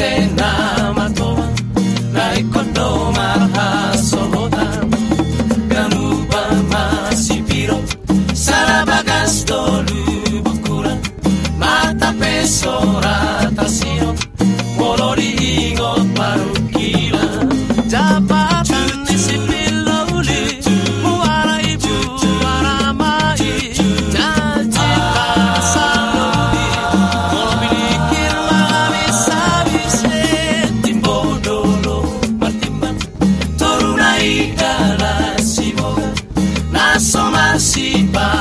Sa sin.